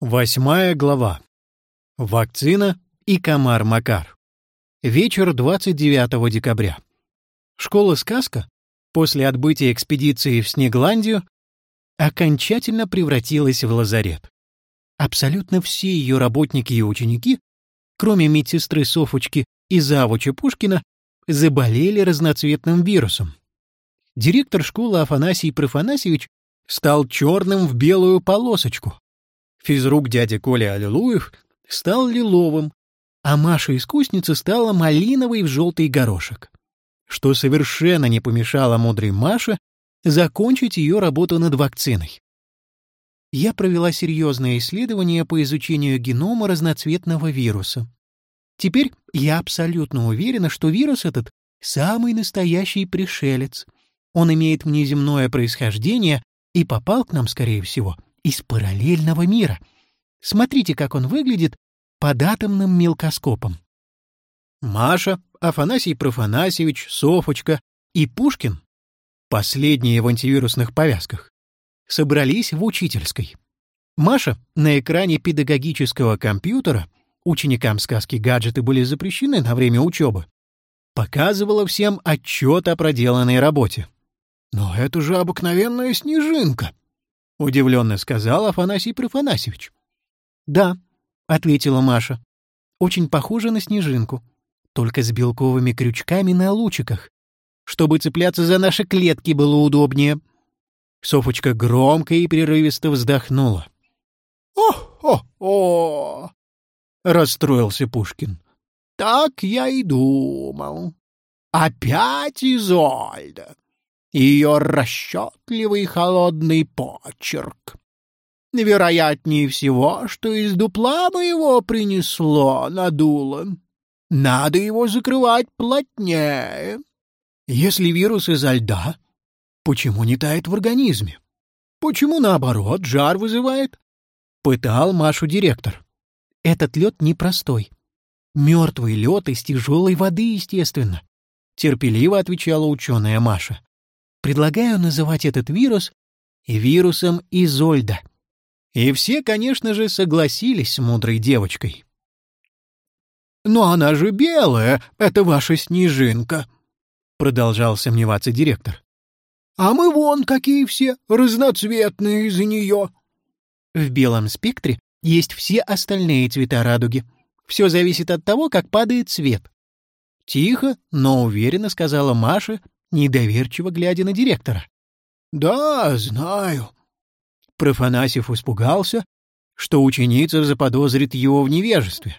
Восьмая глава. Вакцина и комар Макар. Вечер 29 декабря. Школа «Сказка» после отбытия экспедиции в Снегландию окончательно превратилась в лазарет. Абсолютно все ее работники и ученики, кроме медсестры Софочки и завуча Пушкина, заболели разноцветным вирусом. Директор школы Афанасий Профанасьевич стал черным в белую полосочку. Физрук дядя Коля Аллилуев стал лиловым, а Маша-искусница стала малиновой в желтый горошек, что совершенно не помешало мудрой Маше закончить ее работу над вакциной. Я провела серьезное исследование по изучению генома разноцветного вируса. Теперь я абсолютно уверена, что вирус этот — самый настоящий пришелец. Он имеет внеземное происхождение и попал к нам, скорее всего, из параллельного мира. Смотрите, как он выглядит под атомным мелкоскопом. Маша, Афанасий Профанасьевич, Софочка и Пушкин, последние в антивирусных повязках, собрались в учительской. Маша на экране педагогического компьютера, ученикам сказки гаджеты были запрещены на время учебы, показывала всем отчет о проделанной работе. «Но это же обыкновенная снежинка», — удивленно сказал Афанасий Профанасьевич. «Да», — ответила Маша, — «очень похоже на снежинку, только с белковыми крючками на лучиках, чтобы цепляться за наши клетки было удобнее». Софочка громко и прерывисто вздохнула. «О-хо-хо!» — расстроился Пушкин. «Так я и думал. Опять Изольда ее расчетливый холодный почерк. Вероятнее всего, что из дупла моего принесло, надуло. Надо его закрывать плотнее. Если вирус изо льда, почему не тает в организме? Почему, наоборот, жар вызывает? Пытал Машу директор. Этот лед непростой. Мертвый лед из тяжелой воды, естественно. Терпеливо отвечала ученая Маша. Предлагаю называть этот вирус вирусом Изольда. И все, конечно же, согласились с мудрой девочкой. «Но она же белая, это ваша снежинка», — продолжал сомневаться директор. «А мы вон какие все, разноцветные из-за нее». В белом спектре есть все остальные цвета радуги. Все зависит от того, как падает свет. Тихо, но уверенно сказала Маша, недоверчиво глядя на директора. «Да, знаю». Профанасьев испугался, что ученица заподозрит его в невежестве.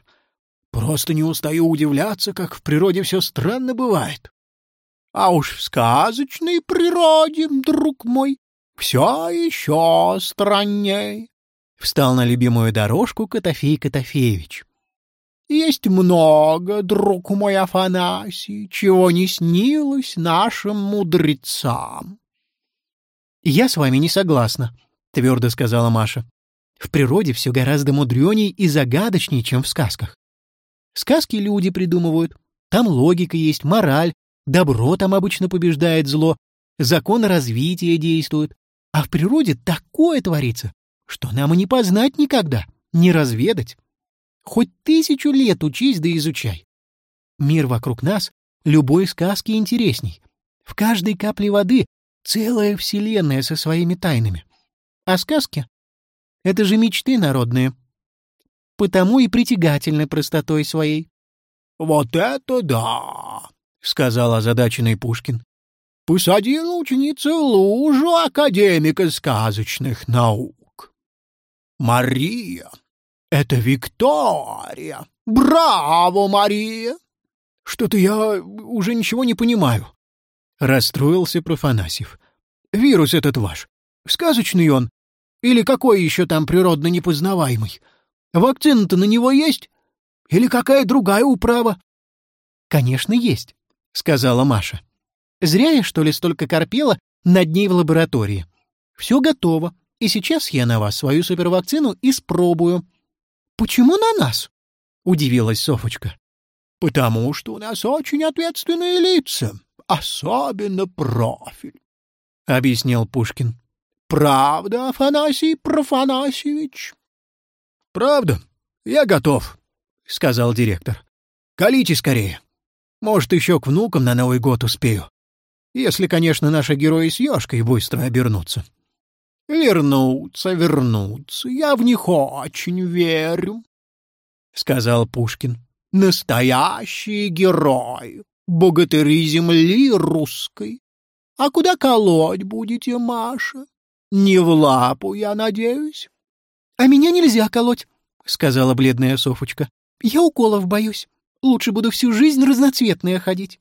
«Просто не устаю удивляться, как в природе все странно бывает. А уж в сказочной природе, друг мой, все еще странней». Встал на любимую дорожку Котофей Котофеевич. Есть много, друг мой Афанасий, чего не снилось нашим мудрецам. — Я с вами не согласна, — твердо сказала Маша. — В природе все гораздо мудреней и загадочней, чем в сказках. Сказки люди придумывают. Там логика есть, мораль, добро там обычно побеждает зло, закон развития действует. А в природе такое творится, что нам и не познать никогда, не разведать. Хоть тысячу лет учись да изучай. Мир вокруг нас любой сказки интересней. В каждой капле воды целая вселенная со своими тайнами. А сказки — это же мечты народные. Потому и притягательны простотой своей. — Вот это да! — сказал озадаченный Пушкин. — Посадила ученица в лужу академика сказочных наук. Мария, это Виктория! Браво, Мария! Что-то я уже ничего не понимаю. Расстроился Профанасьев. Вирус этот ваш. Сказочный он. Или какой еще там природно непознаваемый? Вакцина-то на него есть? Или какая другая управа? Конечно, есть, сказала Маша. Зря я, что ли, столько корпела над ней в лаборатории. Все готово, и сейчас я на вас свою супервакцину испробую. «Почему на нас?» — удивилась Софочка. «Потому что у нас очень ответственные лица, особенно профиль», — объяснил Пушкин. «Правда, Афанасий Профанасьевич?» «Правда? Я готов», — сказал директор. «Колите скорее. Может, еще к внукам на Новый год успею. Если, конечно, наши герои с Ёшкой быстро обернутся». «Вернутся, вернутся. Я в них очень верю», — сказал Пушкин. «Настоящие герои, богатыри земли русской. А куда колоть будете, Маша? Не в лапу, я надеюсь?» «А меня нельзя колоть», — сказала бледная Софочка. «Я уколов боюсь. Лучше буду всю жизнь разноцветная ходить».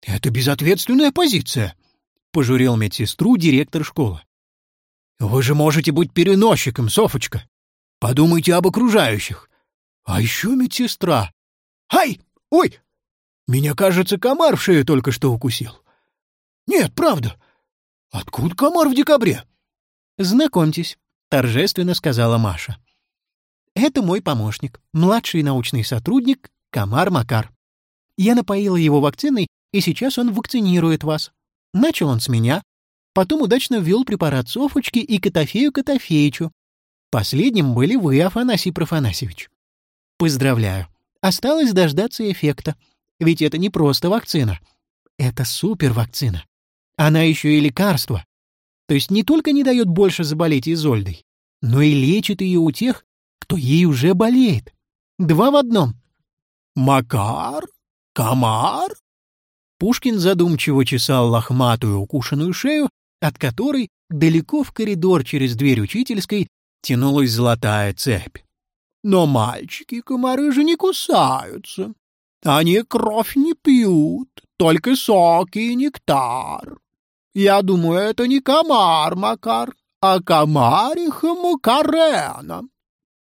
«Это безответственная позиция», — пожурил медсестру директор школы. «Вы же можете быть переносчиком, Софочка. Подумайте об окружающих. А еще медсестра. Ай! Ой! Меня, кажется, комар в шею только что укусил. Нет, правда. Откуда комар в декабре?» «Знакомьтесь, — торжественно сказала Маша. «Это мой помощник, младший научный сотрудник Камар Макар. Я напоила его вакциной, и сейчас он вакцинирует вас. Начал он с меня, потом удачно ввел препарат Софочки и Котофею Котофеичу. Последним были вы, Афанасий Профанасьевич. Поздравляю. Осталось дождаться эффекта. Ведь это не просто вакцина. Это супервакцина. Она еще и лекарство. То есть не только не дает больше заболеть Изольдой, но и лечит ее у тех, кто ей уже болеет. Два в одном. «Макар? Комар?» Пушкин задумчиво чесал лохматую укушенную шею, от которой далеко в коридор через дверь учительской тянулась золотая цепь. «Но мальчики-комары же не кусаются. Они кровь не пьют, только соки и нектар. Я думаю, это не комар, Макар, а комариха Макарена.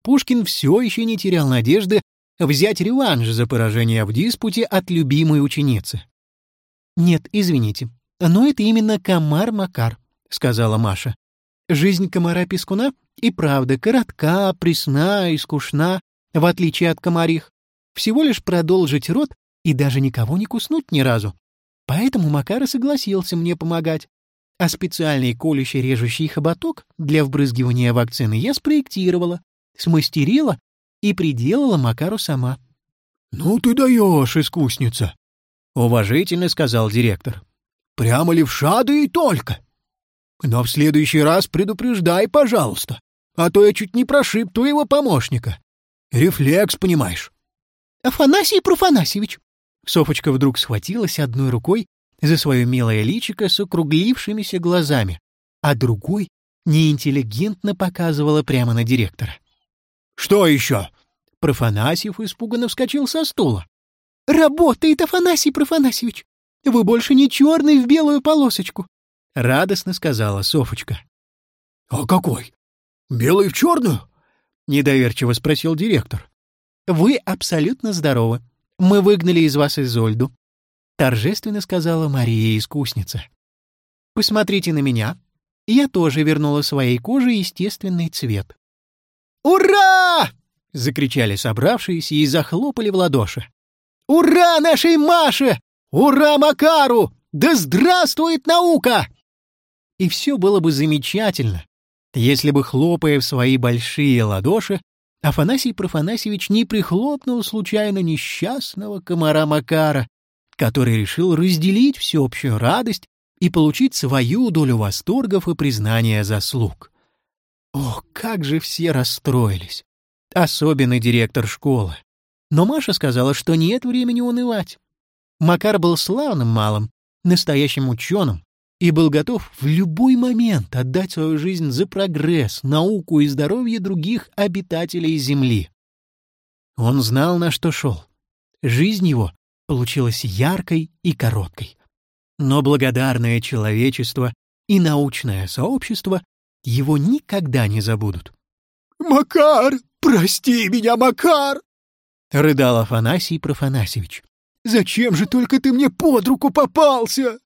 Пушкин все еще не терял надежды взять реванш за поражение в диспуте от любимой ученицы. «Нет, извините, но это именно комар Макар», — сказала Маша. «Жизнь комара-пескуна и правда коротка, пресна и скучна, в отличие от комарих. Всего лишь продолжить рот и даже никого не куснуть ни разу. Поэтому Макар согласился мне помогать. А специальный колющий режущий хоботок для вбрызгивания вакцины я спроектировала, смастерила и приделала Макару сама. — Ну ты даешь, искусница! — уважительно сказал директор. — Прямо левша да и только! Но в следующий раз предупреждай, пожалуйста, а то я чуть не прошиб твоего помощника. Рефлекс, понимаешь. — Афанасий Профанасьевич, Софочка вдруг схватилась одной рукой за свое милое личико с округлившимися глазами, а другой неинтеллигентно показывала прямо на директора. «Что еще?» Профанасьев испуганно вскочил со стула. «Работает, Афанасий Профанасьевич! Вы больше не черный в белую полосочку!» — радостно сказала Софочка. «А какой? Белый в черную?» — недоверчиво спросил директор. «Вы абсолютно здоровы», мы выгнали из вас Изольду», — торжественно сказала Мария-искусница. «Посмотрите на меня. Я тоже вернула своей коже естественный цвет». «Ура!» — закричали собравшиеся и захлопали в ладоши. «Ура нашей Маше! Ура Макару! Да здравствует наука!» И все было бы замечательно, если бы, хлопая в свои большие ладоши, Афанасий Профанасьевич не прихлопнул случайно несчастного комара Макара, который решил разделить всеобщую радость и получить свою долю восторгов и признания заслуг. Ох, как же все расстроились! Особенно директор школы. Но Маша сказала, что нет времени унывать. Макар был славным малым, настоящим ученым, и был готов в любой момент отдать свою жизнь за прогресс, науку и здоровье других обитателей Земли. Он знал, на что шел. Жизнь его получилась яркой и короткой. Но благодарное человечество и научное сообщество его никогда не забудут. «Макар, прости меня, Макар!» — рыдал Афанасий Профанасьевич. «Зачем же только ты мне под руку попался?»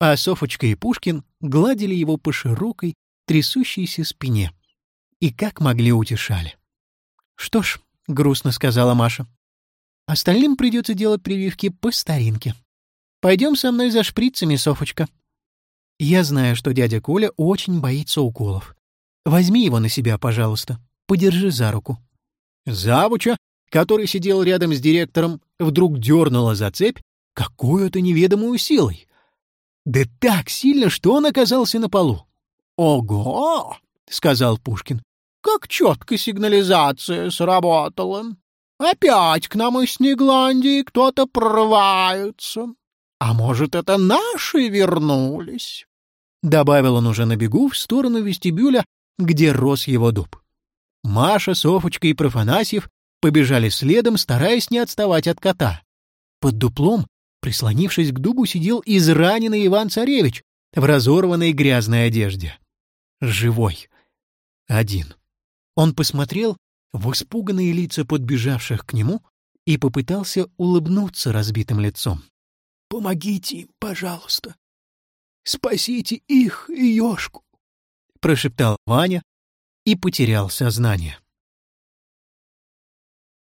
а Софочка и Пушкин гладили его по широкой, трясущейся спине. И как могли утешали. «Что ж», — грустно сказала Маша, — «остальным придется делать прививки по старинке. Пойдем со мной за шприцами, Софочка. Я знаю, что дядя Коля очень боится уколов. Возьми его на себя, пожалуйста. Подержи за руку». Завуча, который сидел рядом с директором, вдруг дернула за цепь какую-то неведомую силой. Да так сильно, что он оказался на полу. «Ого!» — сказал Пушкин. «Как четко сигнализация сработала. Опять к нам из Негландии кто-то прорывается. А может, это наши вернулись?» Добавил он уже на бегу в сторону вестибюля, где рос его дуб. Маша, Софочка и Профанасьев побежали следом, стараясь не отставать от кота. Под дуплом, прислонившись к дубу, сидел израненный Иван-Царевич в разорванной грязной одежде. Живой. Один. Он посмотрел в испуганные лица подбежавших к нему и попытался улыбнуться разбитым лицом. «Помогите им, пожалуйста. Спасите их и Ёшку!» — прошептал Ваня и потерял сознание.